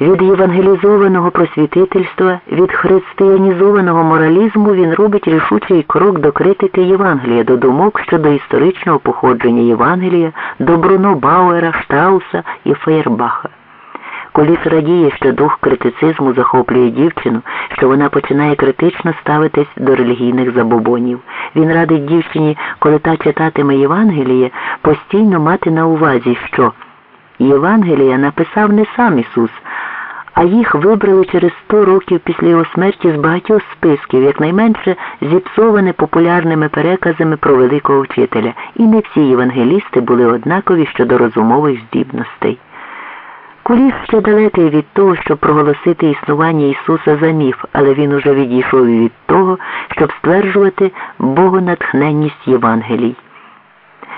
Від євангелізованого просвітительства, від християнізованого моралізму він робить рішучий крок до критики Євангелія, до думок щодо історичного походження Євангелія, до Бруно Бауера, Штрауса і Фейербаха. Коліс радіє, що дух критицизму захоплює дівчину, що вона починає критично ставитись до релігійних забобонів. Він радить дівчині, коли та читатиме Євангеліє, постійно мати на увазі, що Євангелія написав не сам Ісус, а їх вибрали через сто років після його смерті з багатьох списків, якнайменше зіпсоване популярними переказами про великого вчителя, і не всі євангелісти були однакові щодо розумових здібностей. Куліс ще далекий від того, щоб проголосити існування Ісуса за міф, але він уже відійшов від того, щоб стверджувати богонатхненність Євангелій.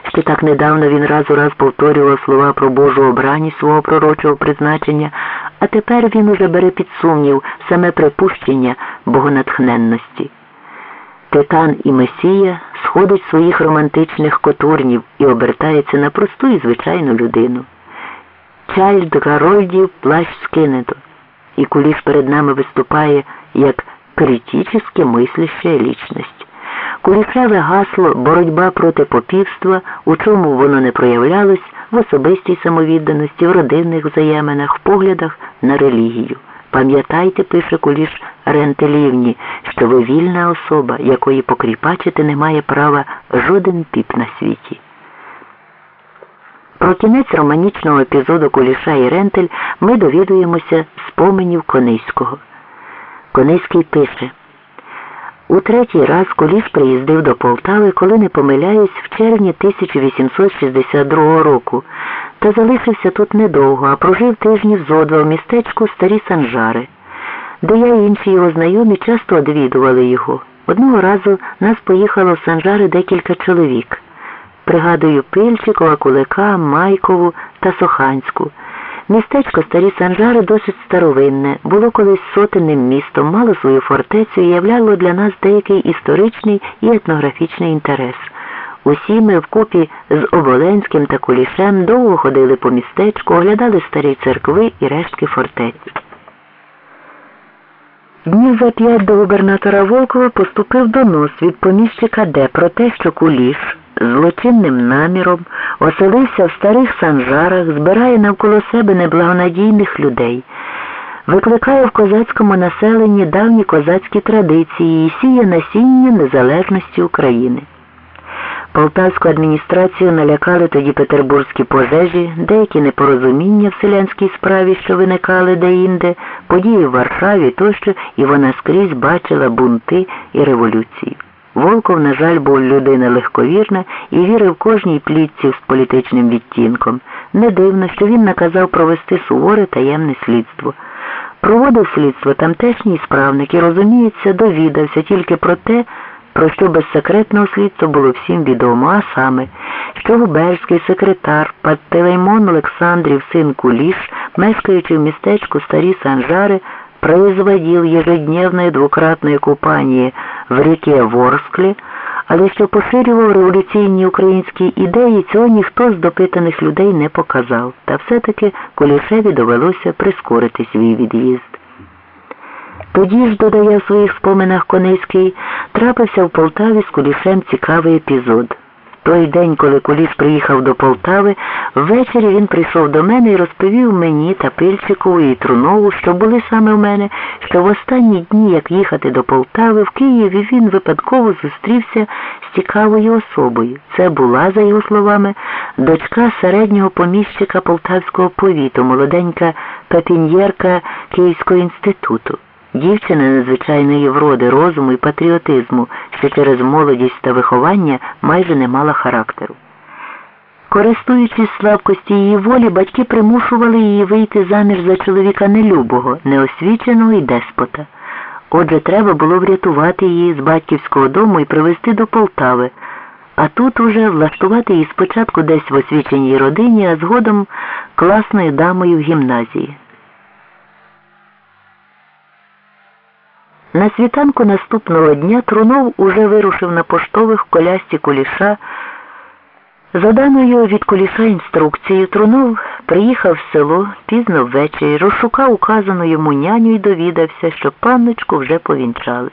Ще так недавно він раз у раз повторював слова про Божу обраність свого пророчого призначення, а тепер він уже бере під сумнів саме припущення богонатхненності. Титан і Месія сходить своїх романтичних котурнів і обертається на просту і звичайну людину. Чайльд Гарольдів плащ скинето, і куліш перед нами виступає як критически мисляща лічність. Кулішеве гасло боротьба проти попівства, у чому воно не проявлялось в особистій самовідданості, в родинних взаєминах, в поглядах на релігію. Пам'ятайте, пише куліш Рентелівні, що ви вільна особа, якої покріпачити не має права жоден піп на світі. Про кінець романічного епізоду Куліша і Рентель ми довідуємося з поменів Кониського. Кониський пише у третій раз Куліш приїздив до Полтави, коли не помиляюсь, в червні 1862 року, та залишився тут недовго, а прожив тижнів зо два в містечку Старі Санжари, де я і інші його знайомі часто одвідували його. Одного разу нас поїхало в Санжари декілька чоловік. Пригадую Пильчикова, Кулика, Майкову та Соханську. Містечко Старі Санжари досить старовинне, було колись сотенним містом, мало свою фортецю і являло для нас деякий історичний і етнографічний інтерес. Усі ми вкупі з Оболенським та Кулішем довго ходили по містечку, оглядали старі церкви і рештки фортеці. Днів за п'ять до губернатора Волкова поступив донос від поміщика Д про те, що Куліш злочинним наміром оселився в старих санжарах, збирає навколо себе неблагонадійних людей, викликає в козацькому населенні давні козацькі традиції і сіє насіння незалежності України. Полтавську адміністрацію налякали тоді петербурзькі пожежі, деякі непорозуміння в селянській справі, що виникали деінде, події в Варшаві тощо, і вона скрізь бачила бунти і революції. Волков, на жаль, був людина легковірна і вірив кожній плітці з політичним відтінком. Не дивно, що він наказав провести суворе таємне слідство. Проводив слідство тамтешній справник і, розуміється, довідався тільки про те, про що без секретного слідства було всім відомо, а саме, що губерський секретар Паттелеймон Олександрів, син Куліш, мешкаючи в містечку Старі Санжари, производил ежедневное двукратное купання в ріки Ворсклі, але що поширював революційні українські ідеї, цього ніхто з допитаних людей не показав, та все-таки Кулішеві довелося прискорити свій від'їзд. Тоді ж, додає в своїх споминах Конейський, трапився в Полтаві з Кулішем цікавий епізод. Той день, коли Куліш приїхав до Полтави, ввечері він прийшов до мене і розповів мені та Пильчикову і Трунову, що були саме в мене, що в останні дні, як їхати до Полтави, в Києві він випадково зустрівся з цікавою особою. Це була, за його словами, дочка середнього поміщика Полтавського повіту, молоденька пепіньєрка Київського інституту. Дівчина надзвичайної вроди, розуму і патріотизму, що через молодість та виховання майже не мала характеру. Користуючись слабкості її волі, батьки примушували її вийти заміж за чоловіка нелюбого, неосвіченого і деспота. Отже, треба було врятувати її з батьківського дому і привезти до Полтави, а тут уже влаштувати її спочатку десь в освіченій родині, а згодом класною дамою в гімназії. На світанку наступного дня Трунов уже вирушив на поштових колясці куліша За даною від куліша інструкцією Трунов приїхав в село пізно ввечері, розшукав указану йому няню і довідався, що панночку вже повінчали.